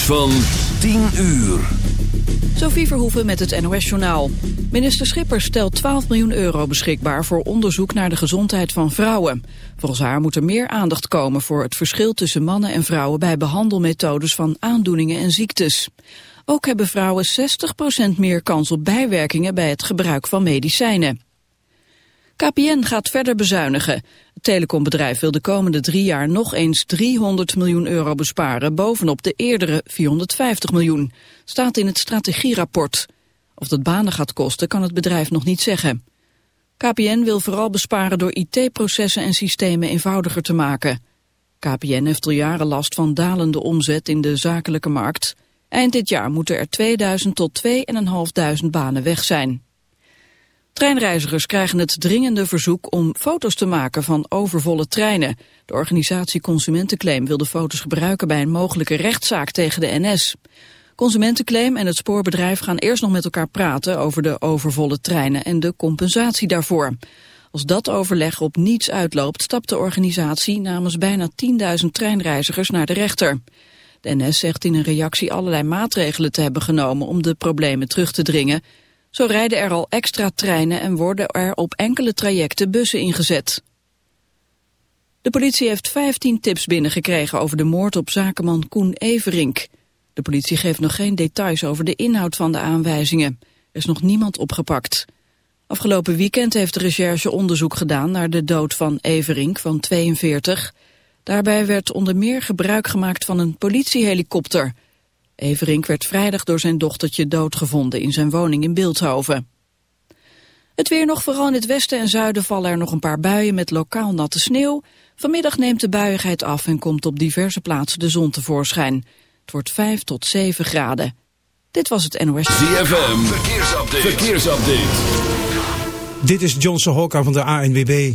Van 10 uur. Sophie Verhoeven met het NOS-journaal. Minister Schippers stelt 12 miljoen euro beschikbaar voor onderzoek naar de gezondheid van vrouwen. Volgens haar moet er meer aandacht komen voor het verschil tussen mannen en vrouwen bij behandelmethodes van aandoeningen en ziektes. Ook hebben vrouwen 60% meer kans op bijwerkingen bij het gebruik van medicijnen. KPN gaat verder bezuinigen. Het telecombedrijf wil de komende drie jaar nog eens 300 miljoen euro besparen, bovenop de eerdere 450 miljoen. Staat in het strategierapport. Of dat banen gaat kosten, kan het bedrijf nog niet zeggen. KPN wil vooral besparen door IT-processen en systemen eenvoudiger te maken. KPN heeft al jaren last van dalende omzet in de zakelijke markt. Eind dit jaar moeten er 2000 tot 2500 banen weg zijn. Treinreizigers krijgen het dringende verzoek om foto's te maken van overvolle treinen. De organisatie Consumentenclaim wil de foto's gebruiken bij een mogelijke rechtszaak tegen de NS. Consumentenclaim en het spoorbedrijf gaan eerst nog met elkaar praten over de overvolle treinen en de compensatie daarvoor. Als dat overleg op niets uitloopt, stapt de organisatie namens bijna 10.000 treinreizigers naar de rechter. De NS zegt in een reactie allerlei maatregelen te hebben genomen om de problemen terug te dringen. Zo rijden er al extra treinen en worden er op enkele trajecten bussen ingezet. De politie heeft 15 tips binnengekregen over de moord op zakenman Koen Everink. De politie geeft nog geen details over de inhoud van de aanwijzingen. Er is nog niemand opgepakt. Afgelopen weekend heeft de recherche onderzoek gedaan naar de dood van Everink van 42. Daarbij werd onder meer gebruik gemaakt van een politiehelikopter... Everink werd vrijdag door zijn dochtertje doodgevonden in zijn woning in Beeldhoven. Het weer nog, vooral in het westen en zuiden vallen er nog een paar buien met lokaal natte sneeuw. Vanmiddag neemt de buiigheid af en komt op diverse plaatsen de zon tevoorschijn. Het wordt 5 tot 7 graden. Dit was het NOS. ZFM, verkeersupdate. verkeersupdate. Dit is Johnson Hokka van de ANWB.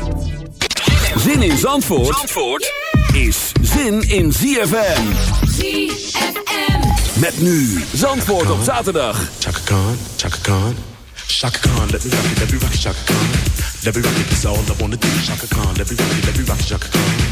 Zin in Zandvoort, Zandvoort is zin in ZFM. ZFM. Met nu Zandvoort op zaterdag. Chaka Khan, Chaka Khan. Chaka Khan, let me rock it, let me rock it, Chaka Khan. Let me rock it, that's all I wanna do. Chaka Khan, let me rock it, let me rock it, Chaka Khan.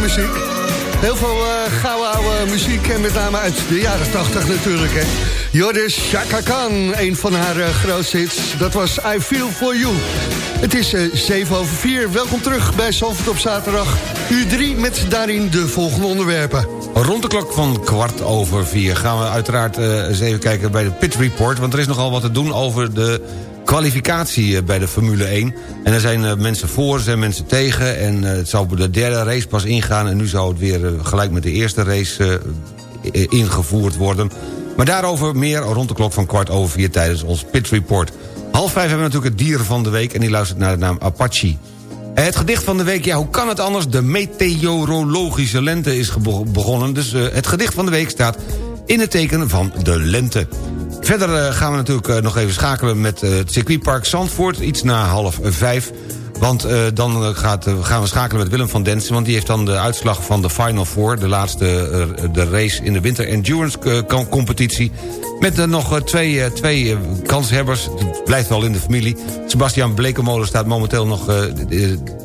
Muziek. Heel veel eh gouden oude muziek en met name uit de jaren 80 natuurlijk. Hè. Jordis Chaka Khan, een van haar eh, grootste hits. Dat was I Feel For You. Het is eh 7 over 4. Welkom terug bij Zalvert op zaterdag. Uur 3 met daarin de volgende onderwerpen. Rond de klok van kwart over vier gaan we uiteraard eens even kijken bij de Pit Report. Want er is nogal wat te doen over de kwalificatie eh, bij de Formule 1. En er zijn eh, mensen voor, er zijn mensen tegen. En eh, het zou de derde race pas ingaan. En nu zou het weer gelijk met de eerste race ingevoerd worden. Maar daarover meer rond de klok van kwart over vier tijdens ons Pit Report. Half vijf hebben we natuurlijk het dier van de week... en die luistert naar de naam Apache. Het gedicht van de week, ja, hoe kan het anders? De meteorologische lente is begonnen. Dus het gedicht van de week staat in het teken van de lente. Verder eh, gaan we natuurlijk eh, nog even schakelen met eh, het circuitpark Zandvoort. Iets na half vijf. Want eh, dan eh, gaat, eh, gaan we schakelen met Willem van Densen... want die heeft dan de uitslag van de Final Four... de laatste de race in de Winter Endurance com- competitie... met nog twee, twee kanshebbers. Het blijft wel in de familie. Sebastian Blekemolen staat momenteel nog...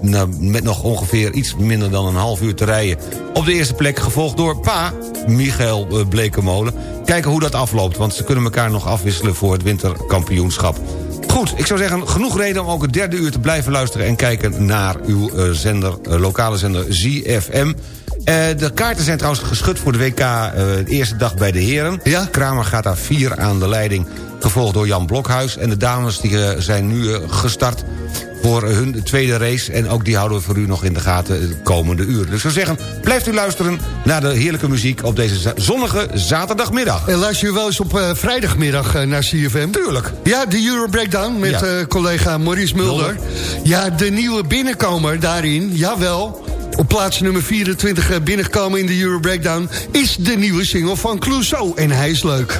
nou, met nog ongeveer iets minder dan een half uur te rijden... op de eerste plek, gevolgd door pa, Michael Blekemolen. Kijken hoe dat afloopt, want ze kunnen elkaar nog afwisselen... voor het winterkampioenschap. Goed, ik zou zeggen, genoeg reden om ook het derde uur te blijven luisteren... en kijken naar uw eh, zender, eh, lokale zender ZFM. Eh, de kaarten zijn trouwens geschud voor de WK de eerste dag bij de heren. Ja. Kramer gaat daar vier aan de leiding, gevolgd door Jan Blokhuis. En de dames die, eh, zijn nu eh, gestart voor hun tweede race. En ook die houden we voor u nog in de gaten de komende uur. Dus ik zou zeggen, blijft u luisteren naar de heerlijke muziek... op deze zonnige zaterdagmiddag. En luister je wel eens op eh, vrijdagmiddag naar CFM? Tuurlijk. Ja, de Euro Breakdown met Ja. collega Maurice Mulder. Ja, de nieuwe binnenkomer daarin, jawel. Op plaats nummer 24 eh, binnengekomen in de Euro Breakdown... is de nieuwe single van Clouseau. En hij is leuk.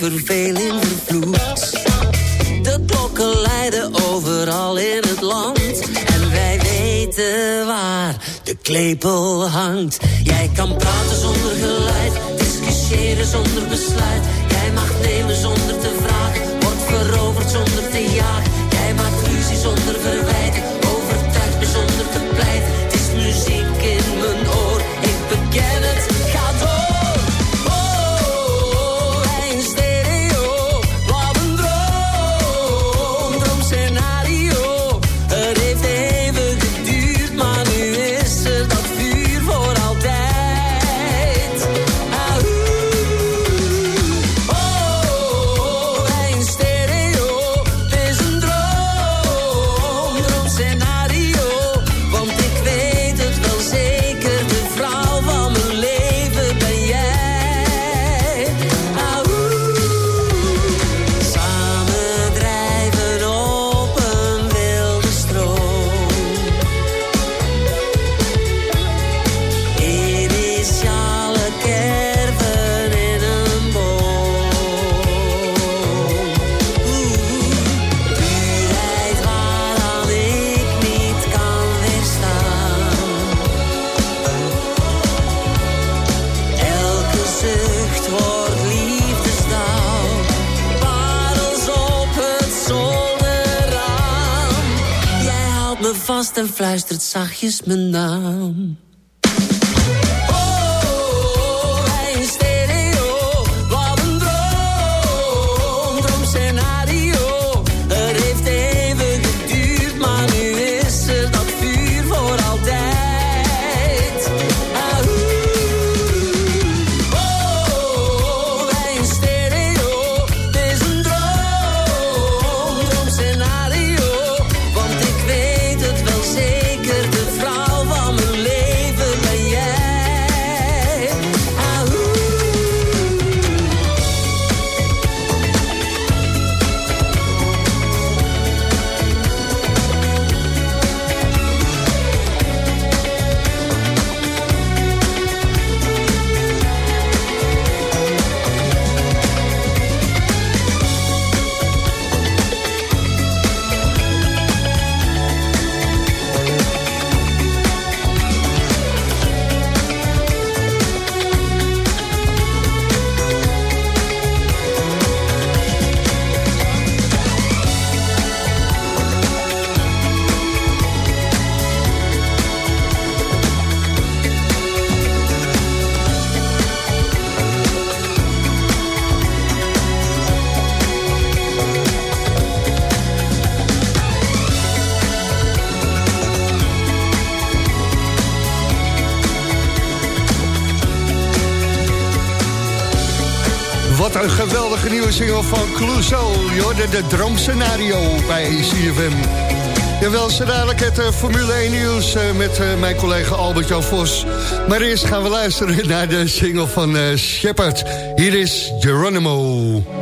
verveling vervloed. De klokken leiden overal in het land. En wij weten waar de klepel hangt. Jij kan praten zonder geluid, discussiëren zonder besluit. Jij mag nemen zonder te vragen, wordt veroverd zonder te jagen kiss me now. de droomscenario bij CFM. Jawel, zo dadelijk het eh, Formule 1 nieuws eh, met eh, mijn collega Albert-Jan Vos. Maar eerst gaan we luisteren naar de single van Shepard. Hier is Geronimo.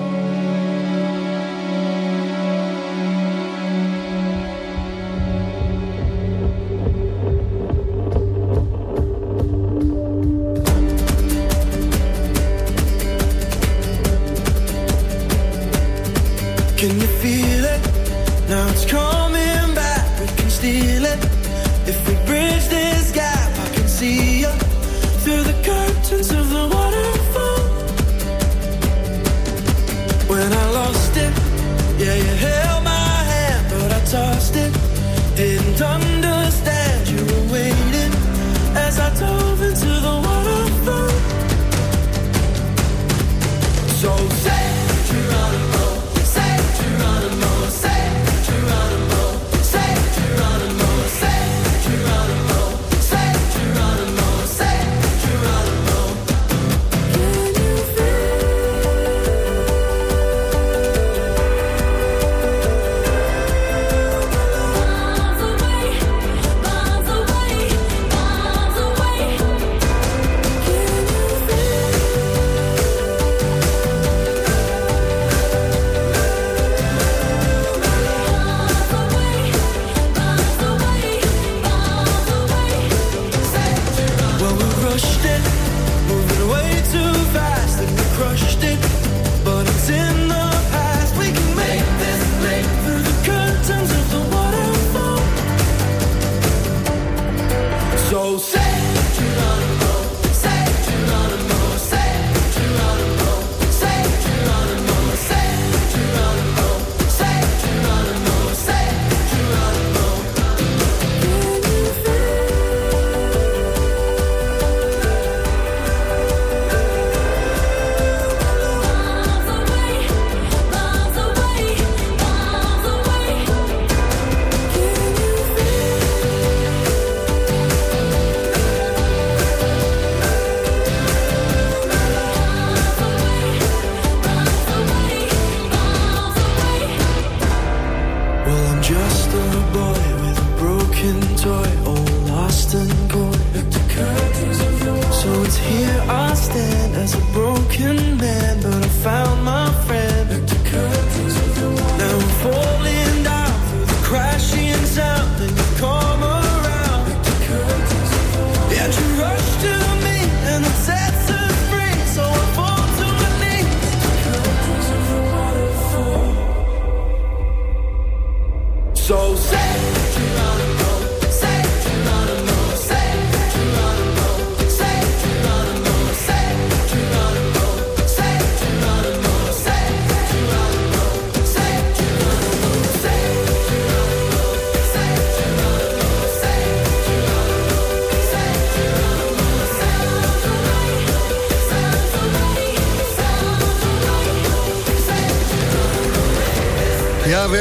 Here I stand as a broken man, but I found my friend.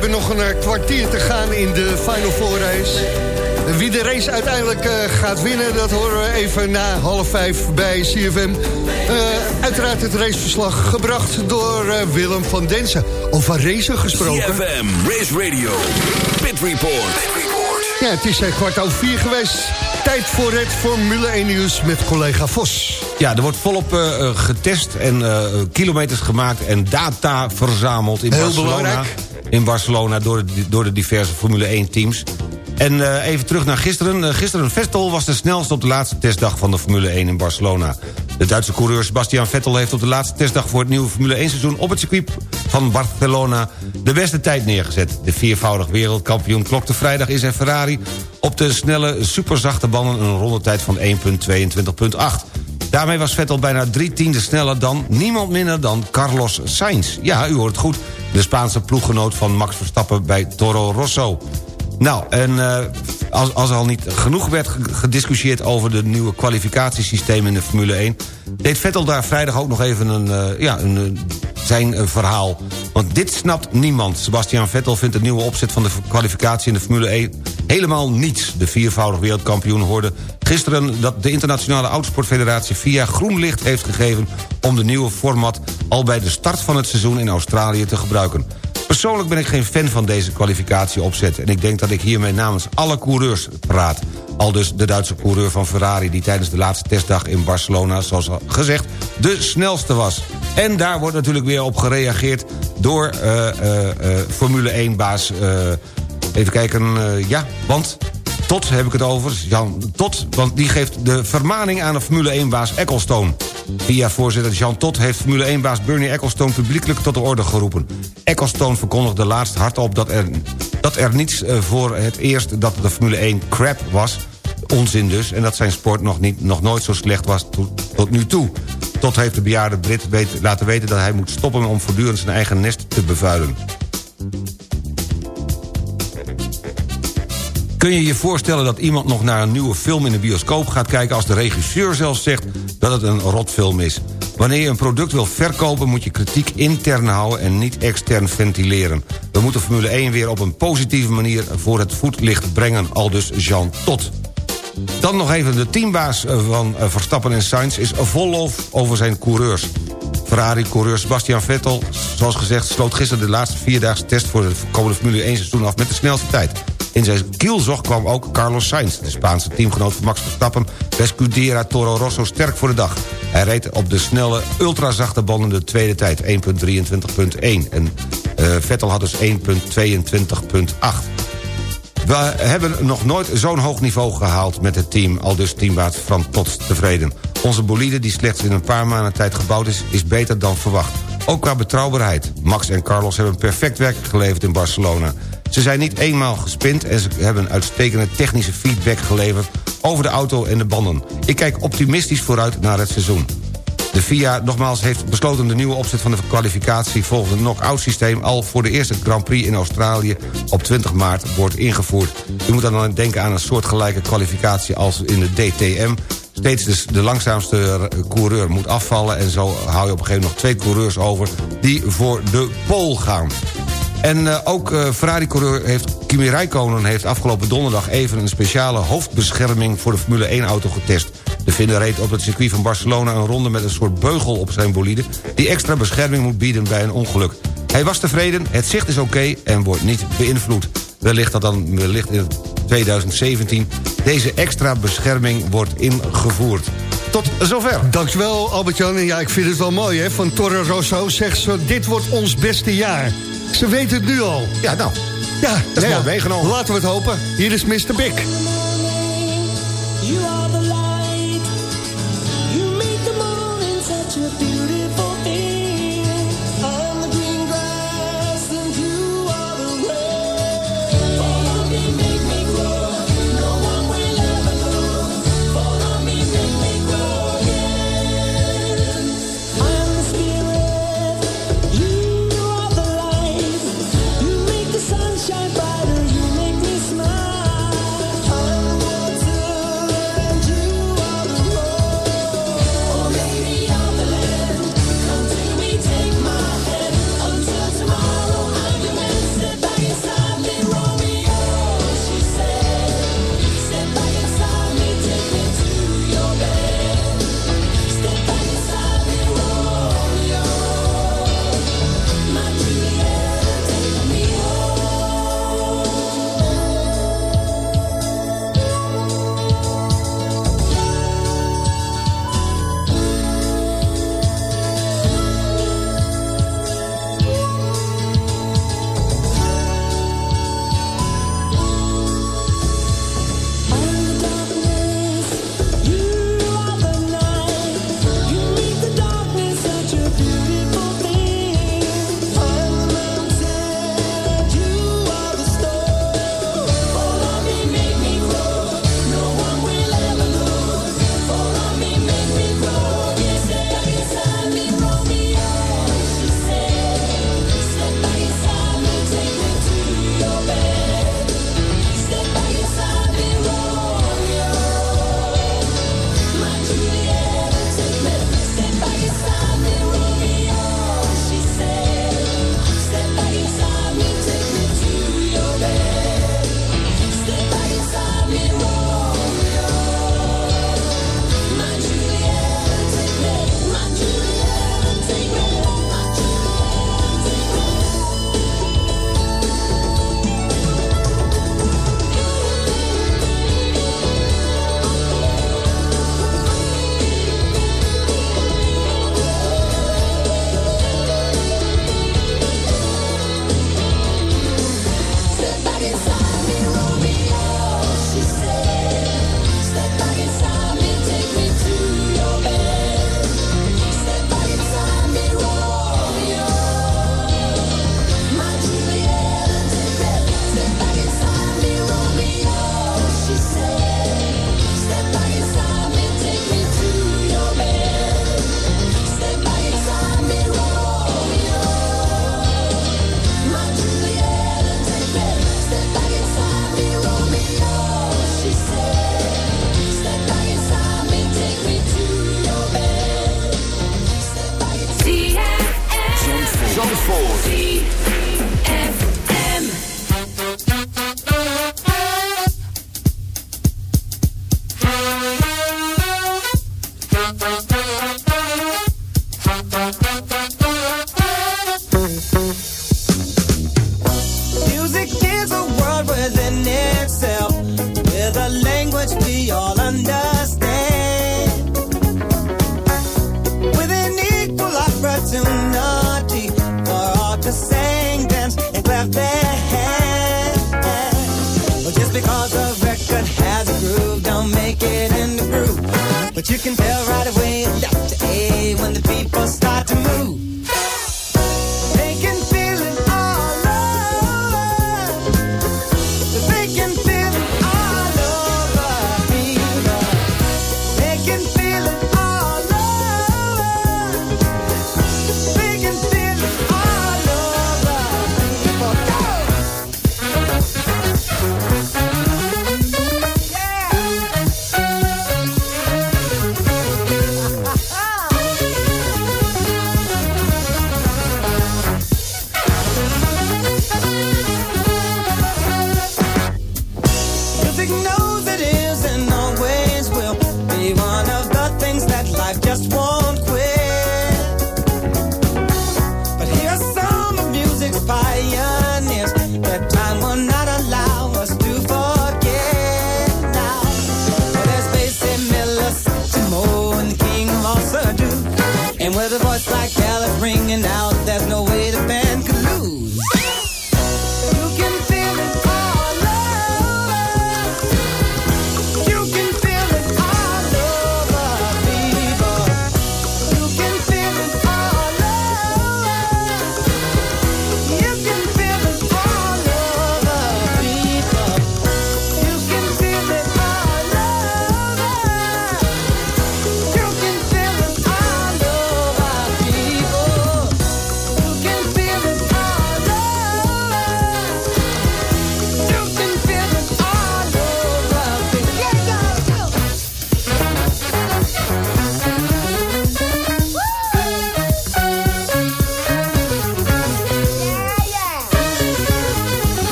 Hebben nog een eh, kwartier te gaan in de Final Four race. Wie de race uiteindelijk eh, gaat winnen, dat horen we even na half vijf bij CFM. Eh, uiteraard het raceverslag gebracht door eh, Willem van Densen. Over racen gesproken. CFM, Race Radio, Pit Report. Ja, het is kwart over vier geweest. Tijd voor het Formule 1 nieuws met collega Vos. Ja, er wordt volop getest en eh, kilometers gemaakt en data verzameld in Heel Barcelona. belangrijk. In Barcelona door de, door de diverse Formule 1 teams. En eh, even terug naar gisteren. Eh, gisteren Vettel was de snelste op de laatste testdag van de Formule 1 in Barcelona. De Duitse coureur Sebastian Vettel heeft op de laatste testdag voor het nieuwe Formule 1 seizoen op het circuit van Barcelona de beste tijd neergezet. De viervoudig wereldkampioen klokte vrijdag in zijn Ferrari op de snelle superzachte banden een rondetijd van 1.22.8. Daarmee was Vettel bijna drie tienden sneller dan niemand minder dan Carlos Sainz. Ja, u hoort goed. De Spaanse ploeggenoot van Max Verstappen bij Toro Rosso. Nou, en eh, als, als er al niet genoeg werd ge- gediscussieerd... over de nieuwe kwalificatiesysteem in de Formule 1... deed Vettel daar vrijdag ook nog even een, eh, ja, een, zijn eh, verhaal. Want dit snapt niemand. Sebastian Vettel vindt de nieuwe opzet van de kwalificatie in de Formule 1... helemaal niets. De viervoudig wereldkampioen hoorde gisteren... dat de Internationale Autosportfederatie via groen licht heeft gegeven... om de nieuwe format al bij de start van het seizoen in Australië te gebruiken. Persoonlijk ben ik geen fan van deze kwalificatieopzet... en ik denk dat ik hiermee namens alle coureurs praat. Al dus de Duitse coureur van Ferrari... die tijdens de laatste testdag in Barcelona, zoals al gezegd... de snelste was. En daar wordt natuurlijk weer op gereageerd... door eh, eh, eh, Formule 1-baas... even kijken, eh, ja, want... Tot heb ik het over, Jan Tot, want die geeft de vermaning aan de Formule 1-baas Ecclestone. Via voorzitter Jean Tot heeft Formule 1-baas Bernie Ecclestone publiekelijk tot de orde geroepen. Ecclestone verkondigde laatst hardop dat er, dat er niets eh, voor het eerst dat de Formule 1 crap was. Onzin dus, en dat zijn sport nog, niet, nog nooit zo slecht was to- tot nu toe. Tot heeft de bejaarde Brit laten weten dat hij moet stoppen om voortdurend zijn eigen nest te bevuilen. Kun je je voorstellen dat iemand nog naar een nieuwe film in de bioscoop gaat kijken... als de regisseur zelf zegt dat het een rotfilm is? Wanneer je een product wil verkopen moet je kritiek intern houden... en niet extern ventileren. We moeten Formule 1 weer op een positieve manier voor het voetlicht brengen... al dus Jean Tot. Dan nog even de teambaas van eh, Verstappen en Sainz... is vol lof over zijn coureurs. Ferrari-coureur Sebastian Vettel, zoals gezegd... sloot gisteren de laatste vierdaagse test voor het komende Formule 1 seizoen af... met de snelste tijd. In zijn kielzog kwam ook Carlos Sainz, de Spaanse teamgenoot van Max Verstappen... bij Scudera Toro Rosso sterk voor de dag. Hij reed op de snelle, ultrazachte banden de tweede tijd, 1.23.1. En eh, Vettel had dus 1.22.8. We hebben nog nooit zo'n hoog niveau gehaald met het team... al dus teambaas Fran Tots tevreden. Onze bolide, die slechts in een paar maanden tijd gebouwd is... is beter dan verwacht. Ook qua betrouwbaarheid. Max en Carlos hebben perfect werk geleverd in Barcelona. Ze zijn niet eenmaal gespind... en ze hebben uitstekende technische feedback geleverd... over de auto en de banden. Ik kijk optimistisch vooruit naar het seizoen. De FIA nogmaals heeft besloten de nieuwe opzet van de kwalificatie... volgens het knock-out systeem al voor de eerste Grand Prix in Australië... op 20 maart wordt ingevoerd. U moet dan denken aan een soortgelijke kwalificatie als in de DTM. Steeds dus de langzaamste coureur moet afvallen... en zo hou je op een gegeven moment nog twee coureurs over... die voor de pole gaan. En eh, ook eh, Ferrari-coureur heeft Kimi Räikkönen heeft afgelopen donderdag even een speciale hoofdbescherming voor de Formule 1-auto getest. De vinder reed op het circuit van Barcelona een ronde met een soort beugel op zijn bolide... die extra bescherming moet bieden bij een ongeluk. Hij was tevreden, het zicht is oké en wordt niet beïnvloed. Wellicht dat dan wellicht in 2017 deze extra bescherming wordt ingevoerd tot zover. Dankjewel Albert-Jan. Ja, ik vind het wel mooi hè. Van Torre Rosso zegt ze, dit wordt ons beste jaar. Ze weten het nu al. Ja, nou. Ja, dat is nou wel ja. Laten we het hopen. Hier is Mr. Big.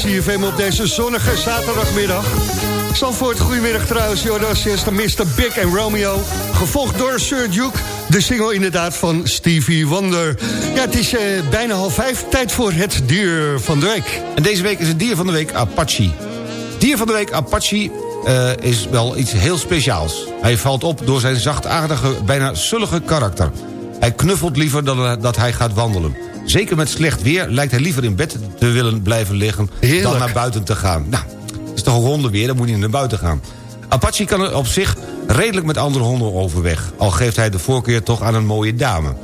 CFM op deze zonnige zaterdagmiddag. Zandvoort, goedemiddag trouwens. Jordas is de Mr. Big en Romeo. Gevolgd door Sir Duke. De single inderdaad van Stevie Wonder. Ja, het is eh, bijna half vijf. Tijd voor het dier van de week. En deze week is het dier van de week Apache. Dier van de week Apache eh, is wel iets heel speciaals. Hij valt op door zijn zachtaardige, bijna sullige karakter. Hij knuffelt liever dan dat hij gaat wandelen. Zeker met slecht weer lijkt hij liever in bed te willen blijven liggen... Heerlijk. dan naar buiten te gaan. Nou, het is toch een hondenweer, dan moet hij naar buiten gaan. Apache kan op zich redelijk met andere honden overweg... al geeft hij de voorkeur toch aan een mooie dame.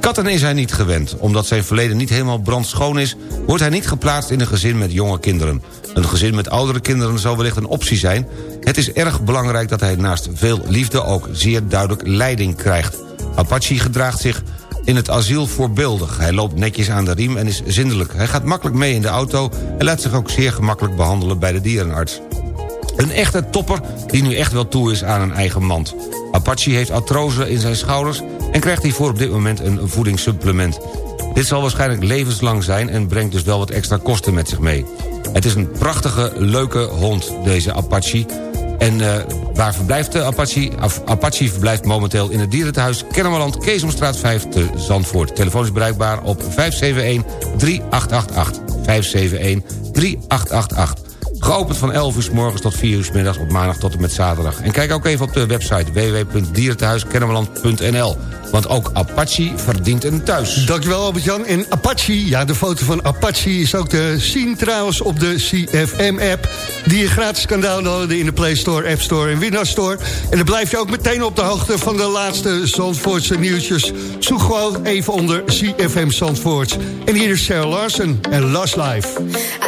Katten is hij niet gewend. Omdat zijn verleden niet helemaal brandschoon is... wordt hij niet geplaatst in een gezin met jonge kinderen. Een gezin met oudere kinderen zou wellicht een optie zijn. Het is erg belangrijk dat hij naast veel liefde... ook zeer duidelijk leiding krijgt. Apache gedraagt zich in het asiel voorbeeldig. Hij loopt netjes aan de riem en is zindelijk. Hij gaat makkelijk mee in de auto... en laat zich ook zeer gemakkelijk behandelen bij de dierenarts. Een echte topper die nu echt wel toe is aan een eigen mand. Apache heeft artrose in zijn schouders... en krijgt hiervoor op dit moment een voedingssupplement. Dit zal waarschijnlijk levenslang zijn... en brengt dus wel wat extra kosten met zich mee. Het is een prachtige, leuke hond, deze Apache... En uh, waar verblijft de Apache? Af, Apache verblijft momenteel in het dierentehuis Kennemerland... Keesomstraat 5 te Zandvoort. Telefoon is bereikbaar op 571-3888. 571-3888. Geopend van 11 uur s morgens tot 4 uur s middags op maandag tot en met zaterdag. En kijk ook even op de website www.dierentehuiskennemerland.nl. Want ook Apache verdient een thuis. Dankjewel Albert-Jan. En Apache, ja de foto van Apache is ook te zien trouwens op de CFM-app... die je gratis kan downloaden in de Play Store, App Store en Windows Store. En dan blijf je ook meteen op de hoogte van de laatste Zandvoortse nieuwtjes. Zoek gewoon even onder CFM Zandvoort. En hier is Sarah Larsen en Last Life.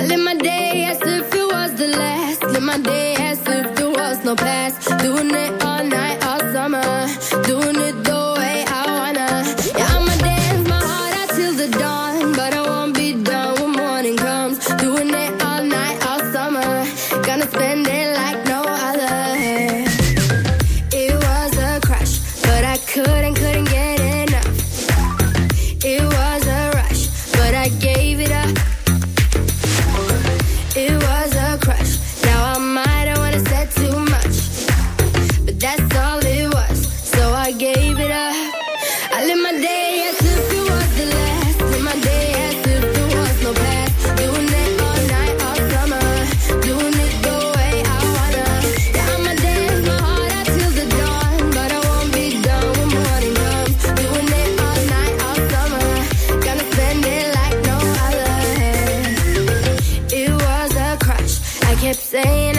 I live my day as if it was the last. Live my day as if there was no past. Doing it all kept saying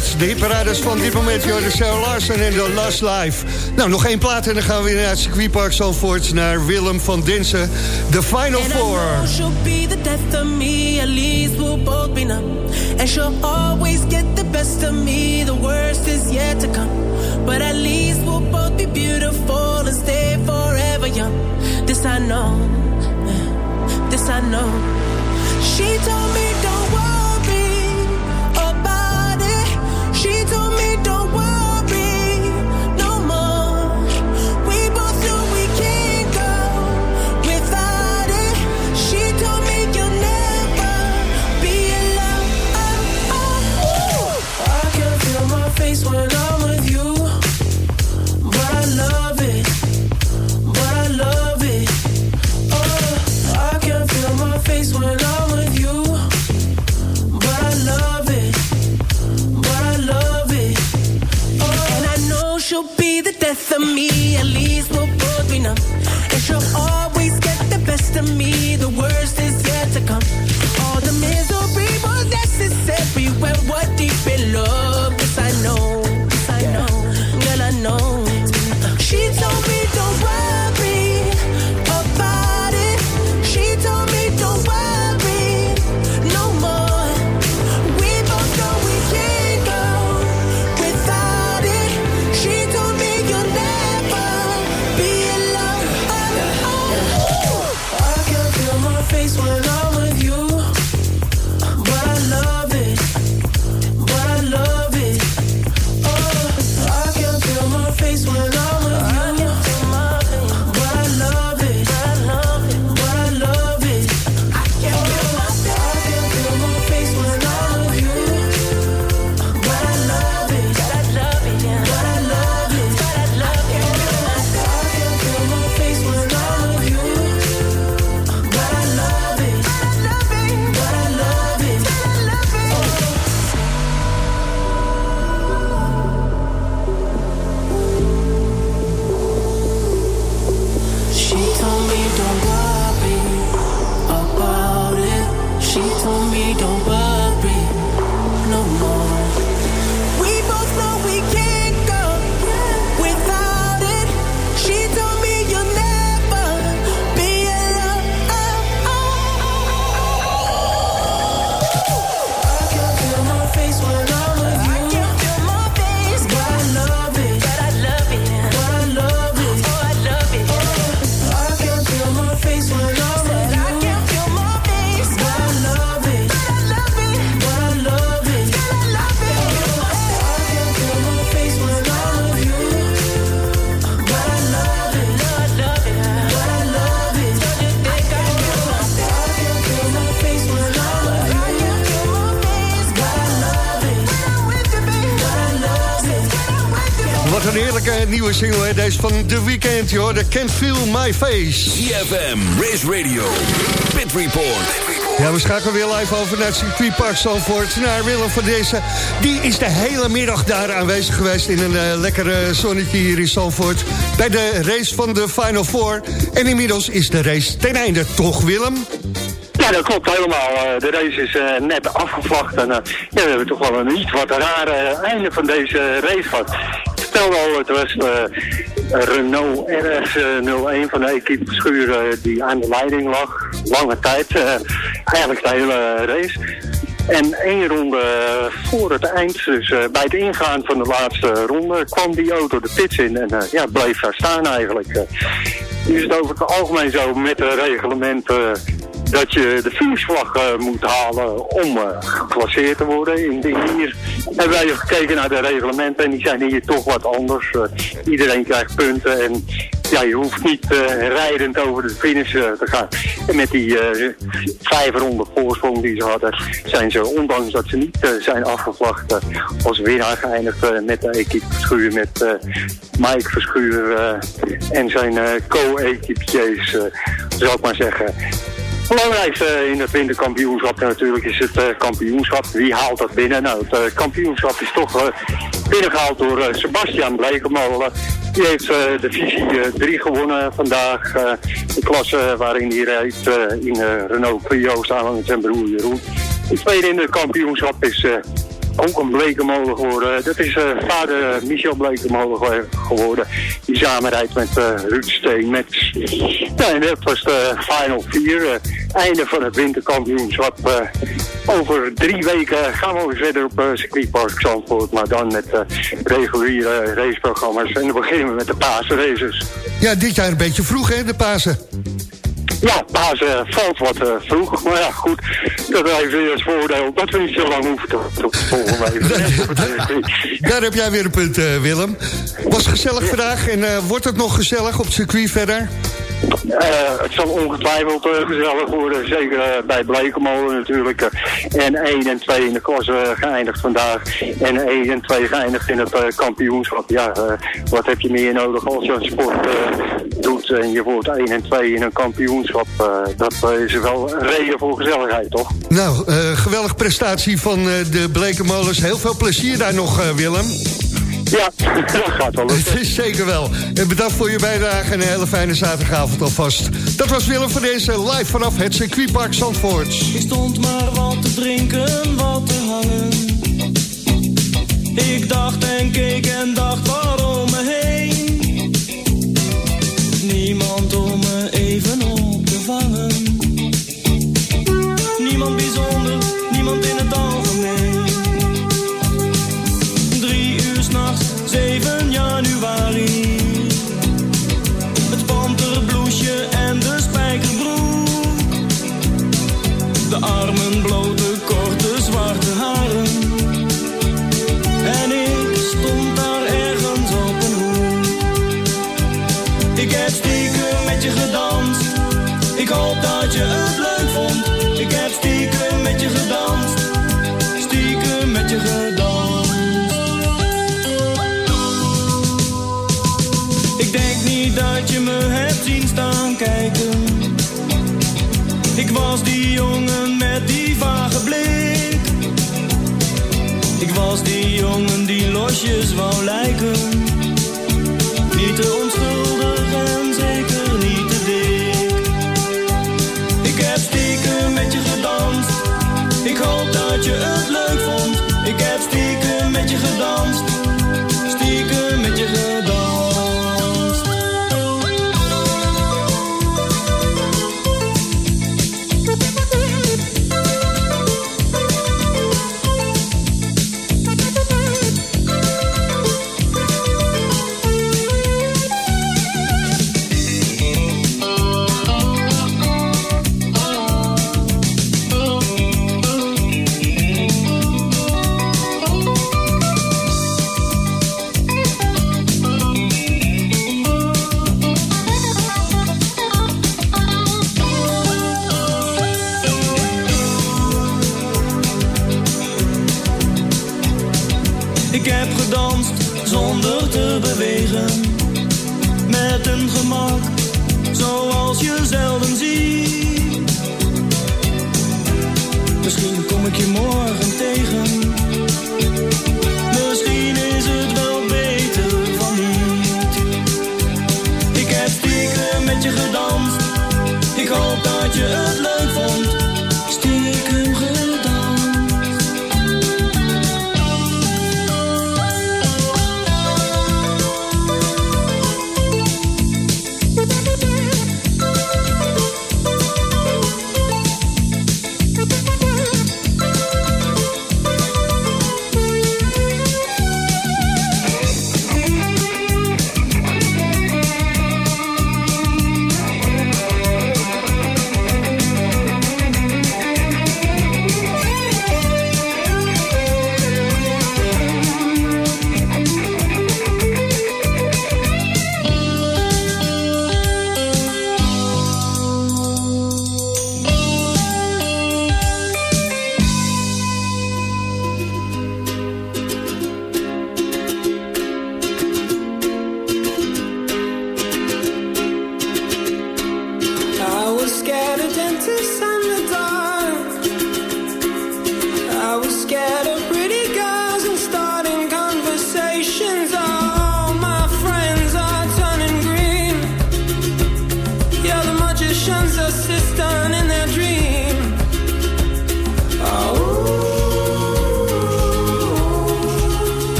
uit de hitparades van dit moment. Joris Sarah Larsen en The Last Life. Nou, nog één plaat en dan gaan we weer naar het circuitpark Zandvoort... naar Willem van Dinsen, The Final Four. She'll be the death of me, at least we'll both be numb. And she'll always get the best of me, the worst is yet to come. But at least we'll both be beautiful and stay forever young. This I know, this I know. When I'm with you, but I love it, but I love it. Oh, I can feel my face when I'm with you, but I love it, but I love it. Oh, and I know she'll be the death of me. At least van The Weeknd, joh. The Can't Feel My Face. CFM, Race Radio, Pit Report. Ja, we schakelen weer live over naar het circuitpark Zandvoort. Naar Willem van deze. Die is de hele middag daar aanwezig geweest... in een uh, lekkere zonnetje hier in Zandvoort... bij de race van de Final Four. En inmiddels is de race ten einde, toch Willem? Ja, dat klopt helemaal. Eh, De race is eh, net afgevlacht en eh, ja, we hebben toch wel een iets wat rare einde van deze race gehad. Vertelde al, het was eh, Renault RS01 van de equipe Schuur eh, die aan de leiding lag. Lange tijd, eh, eigenlijk de hele race. En één ronde voor het eind, dus eh, bij het ingaan van de laatste ronde, kwam die auto de pits in en eh, ja, bleef daar staan eigenlijk. Eh, nu is het over het algemeen zo met de reglementen dat je de finishvlag eh, moet halen om eh, geclasseerd te worden. In de, hier hebben wij gekeken naar de reglementen en die zijn hier toch wat anders. Eh, iedereen krijgt punten en ja, je hoeft niet rijdend over de finish te gaan. En met die vijf ronden voorsprong die ze hadden, zijn ze, ondanks dat ze niet zijn afgevlacht, als winnaar geëindigd met de equipe Verschuur, met Mike Verschuur en zijn co-equipiers, zou ik maar zeggen. Belangrijkste in het winterkampioenschap natuurlijk is het eh, kampioenschap. Wie haalt dat binnen? Nou, het eh, kampioenschap is toch eh, binnengehaald door Sebastian Blekemolen. Die heeft de visie 3 gewonnen vandaag. de klasse waarin hij rijdt in Renault Clio samen met zijn broer Jeroen. De tweede in het kampioenschap is ook een Blekemolen geworden. Dat is eh, vader Michel Blekemolen ge- geworden. Die samen rijdt met eh, Ruud Steen. Met, en dat was de Final 4. eh, einde van het winterkampioenschap. over drie weken gaan we weer verder op circuitpark Zandvoort. Maar dan met reguliere raceprogramma's. En dan beginnen we met de Pasenraces. Ja, dit jaar een beetje vroeg, hè, de Pasen. Ja, Pasen valt wat eh, vroeg. Maar ja, goed. Dat heeft weer het voordeel dat we niet zo lang hoeven te, te volgen. even. Daar heb jij weer een punt, eh, Willem. Was gezellig vandaag en eh, wordt het nog gezellig op het circuit verder? Het zal ongetwijfeld gezellig worden, zeker bij Blekemolen natuurlijk. en 1 en 2 in de klasse eh, geëindigd vandaag. En 1 en 2 geëindigd in het kampioenschap. Ja, wat heb je meer nodig als je een sport doet en je wordt 1 en 2 in een kampioenschap. eh, dat is wel een reden voor gezelligheid, toch? Nou, eh geweldige prestatie van eh, de Blekenmolens. Heel veel plezier daar nog, eh, Willem. Ja, dat gaat wel. Het is zeker wel. En bedankt voor je bijdrage en een hele fijne zaterdagavond alvast. Dat was Willem van deze live vanaf het circuitpark Zandvoort. Ik stond maar wat te drinken, wat te hangen. Ik dacht en keek en dacht waarom me heen. Die losjes wou lijken. Niet te onschuldig en zeker niet te dik. Ik heb stiekem met je gedanst. Ik hoop dat je het leuk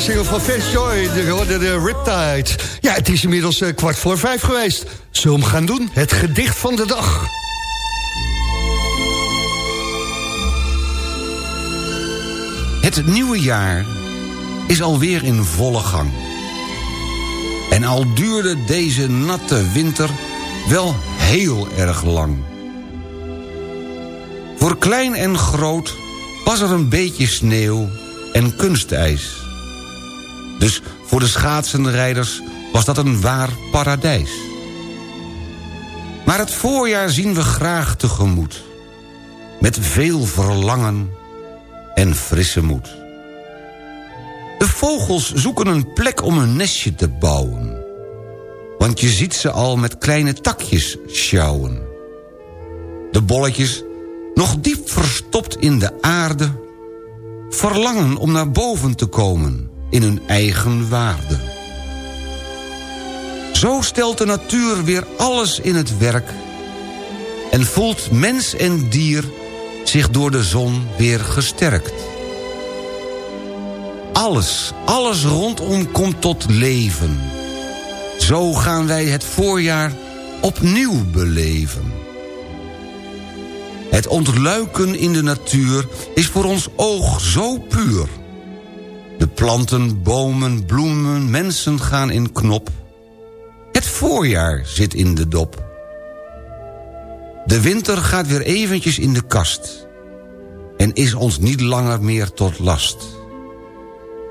single van Fast Joy, de, de, de Riptide. Ja, het is inmiddels eh, kwart voor vijf geweest. Zullen we hem gaan doen? Het gedicht van de dag. Het nieuwe jaar is alweer in volle gang. En al duurde deze natte winter wel heel erg lang. Voor klein en groot was er een beetje sneeuw en kunstijs. Dus voor de schaatsenrijders was dat een waar paradijs. Maar het voorjaar zien we graag tegemoet. Met veel verlangen en frisse moed. De vogels zoeken een plek om een nestje te bouwen. Want je ziet ze al met kleine takjes sjouwen. De bolletjes, nog diep verstopt in de aarde... verlangen om naar boven te komen in hun eigen waarde. Zo stelt de natuur weer alles in het werk... en voelt mens en dier zich door de zon weer gesterkt. Alles, alles rondom komt tot leven. Zo gaan wij het voorjaar opnieuw beleven. Het ontluiken in de natuur is voor ons oog zo puur. De planten, bomen, bloemen, mensen gaan in knop. Het voorjaar zit in de dop. De winter gaat weer eventjes in de kast... en is ons niet langer meer tot last.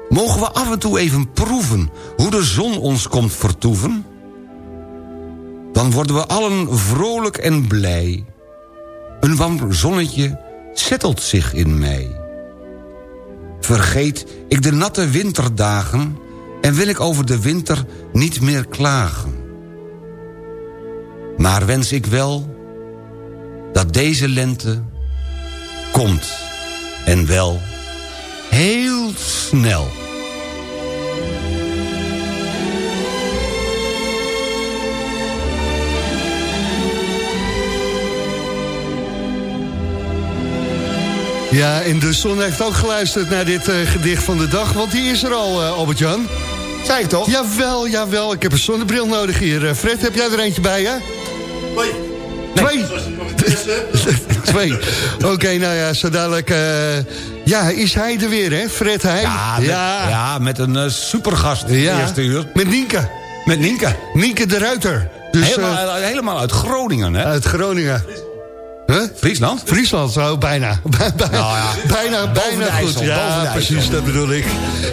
Mogen we af en toe even proeven hoe de zon ons komt vertoeven? Dan worden we allen vrolijk en blij. Een warm zonnetje zettelt zich in mij. Vergeet ik de natte winterdagen... en wil ik over de winter niet meer klagen. Maar wens ik wel dat deze lente komt en wel heel snel. Ja, en de zon heeft ook geluisterd naar dit eh, gedicht van de dag, want die is er al, eh, Albert-Jan. Zei ik toch? Jawel, jawel. Ik heb een zonnebril nodig hier. Eh, Fred, heb jij er eentje bij, hè? Twee. Twee. Oké, nou ja, zo dadelijk... eh, ja, is hij er weer, hè? Fred Heij. Ja, met, ja. met een eh, supergast Ja. eerste uur. Met Nienke. Met Nienke. Nienke de Ruiter. Dus, helemaal, helemaal uit Groningen, hè? uit Groningen. Huh? Friesland? Friesland, zo bijna. Bijna, Nou ja. bijna, Boven bijna de goed. Ja, precies, dat bedoel ik.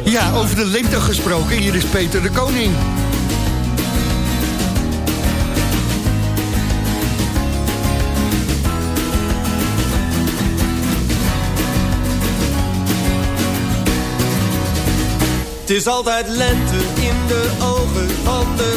Ja, over de lente gesproken. Hier is Peter de Koning. Het is altijd lente in de ogen van de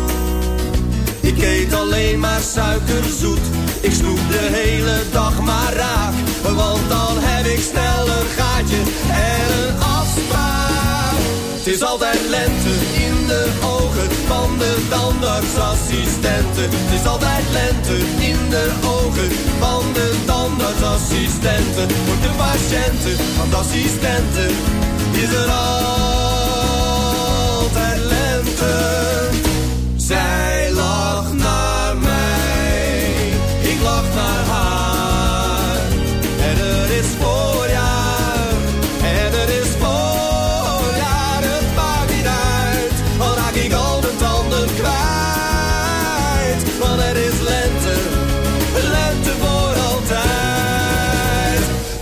Ik eet alleen maar suikerzoet. Ik snoep de hele dag maar raak. Want dan heb ik snel een gaatje en een afspraak. Het is altijd lente in de ogen van de tandartsassistenten. Het is altijd lente in de ogen van de tandartsassistenten. Voor de patiënten van assistenten is er altijd lente. Zij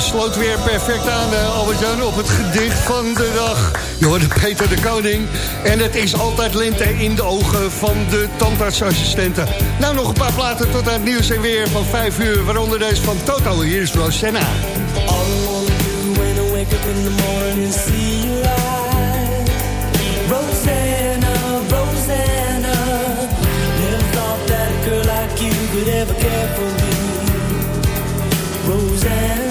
Sloot weer perfect aan, eh, Albert-Jan, op het gedicht van de dag. Je hoorde Peter de Koning. En het is altijd lente in de ogen van de tandartsassistenten. Nou, nog een paar platen tot aan het nieuws en weer van 5 uur. Waaronder deze van Toto. Hier is Rosanna. I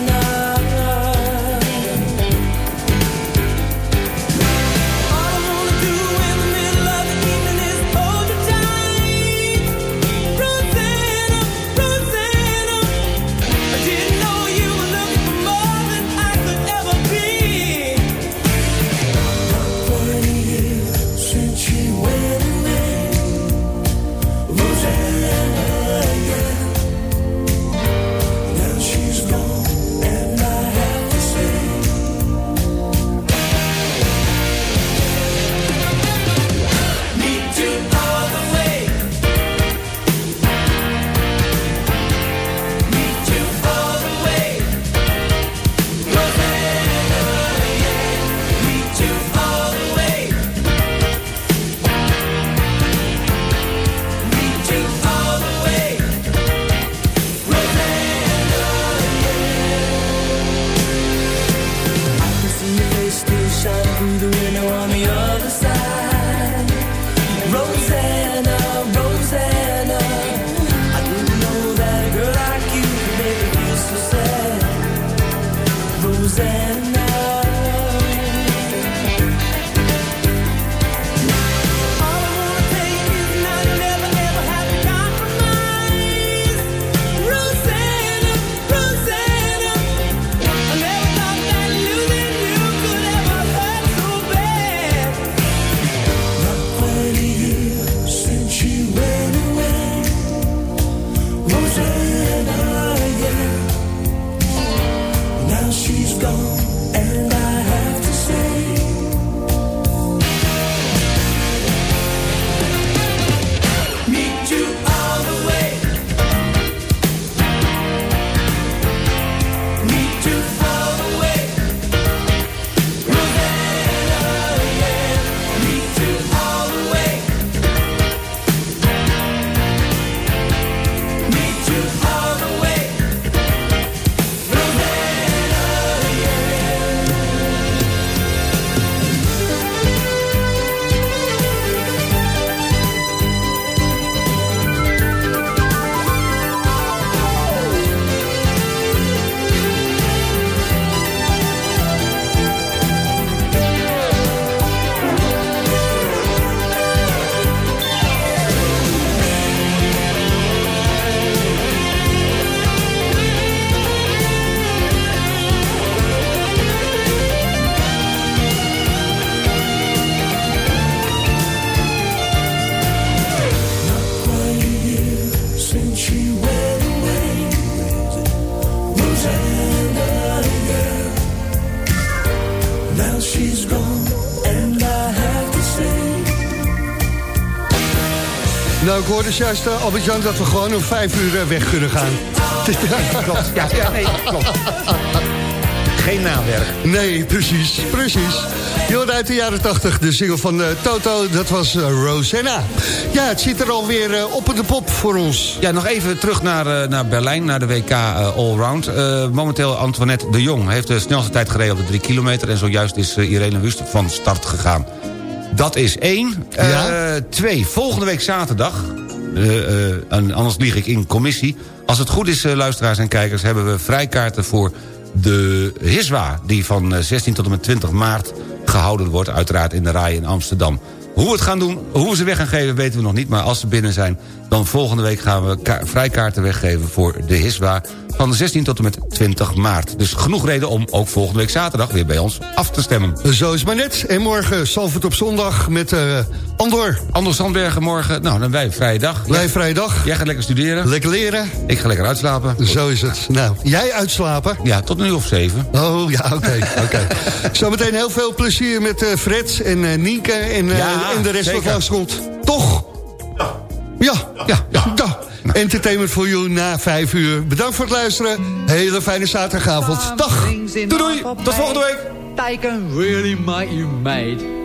ik hoorde juist, uh, Albert-Jan, dat we gewoon om vijf uur uh, weg kunnen gaan. klopt. Ja, ja, nee, klopt. Geen nawerk. Nee, precies, precies. Je hoorde uit de jaren 80 de single van uh, Toto, dat was uh, Rosanna. Ja, het zit er alweer uh, op de pop voor ons. Ja, nog even terug naar, naar Berlijn, naar de WK Allround. momenteel Antoinette de Jong heeft de snelste tijd gereden op de 3 kilometer... en zojuist is Irene Wust van start gegaan. Dat is één. Ja? twee, volgende week zaterdag... en anders lieg ik in commissie... Als het goed is, luisteraars en kijkers, hebben we vrijkaarten voor de HISWA... die van 16 tot en met 20 maart gehouden wordt... uiteraard in de Rai in Amsterdam. Hoe we het gaan doen, hoe we ze weg gaan geven, weten we nog niet... maar als ze binnen zijn, dan volgende week gaan we vrijkaarten weggeven... voor de HISWA van 16 tot en met 20 maart. Dus genoeg reden om ook volgende week zaterdag... weer bij ons af te stemmen. Zo is maar net. En morgen Salford op zondag met uh, Andor. Andor Sandbergen morgen. Nou, dan wij vrije dag. Wij vrije dag. Jij gaat lekker studeren. Lekker leren. Ik ga lekker uitslapen. Zo is het. Nou, jij uitslapen? Ja, tot uur of zeven. Oh, ja, oké. Okay, okay. Zometeen heel veel plezier met uh, Fred en uh, Nienke en, uh, ja, en de rest van de komt. Toch? Ja. Ja, ja, ja. ja. Nou. Entertainment for you na vijf uur. Bedankt voor het luisteren. Hele fijne zaterdagavond. Dag. Doei doei. Tot volgende week. They can really make you mad.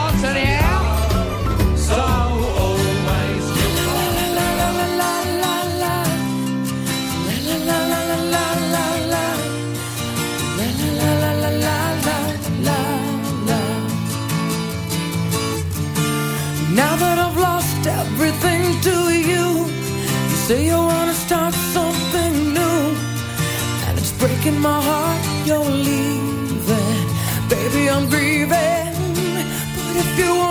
say you wanna start something new, and it's breaking my heart you're leaving. Baby, I'm grieving, but if you wanna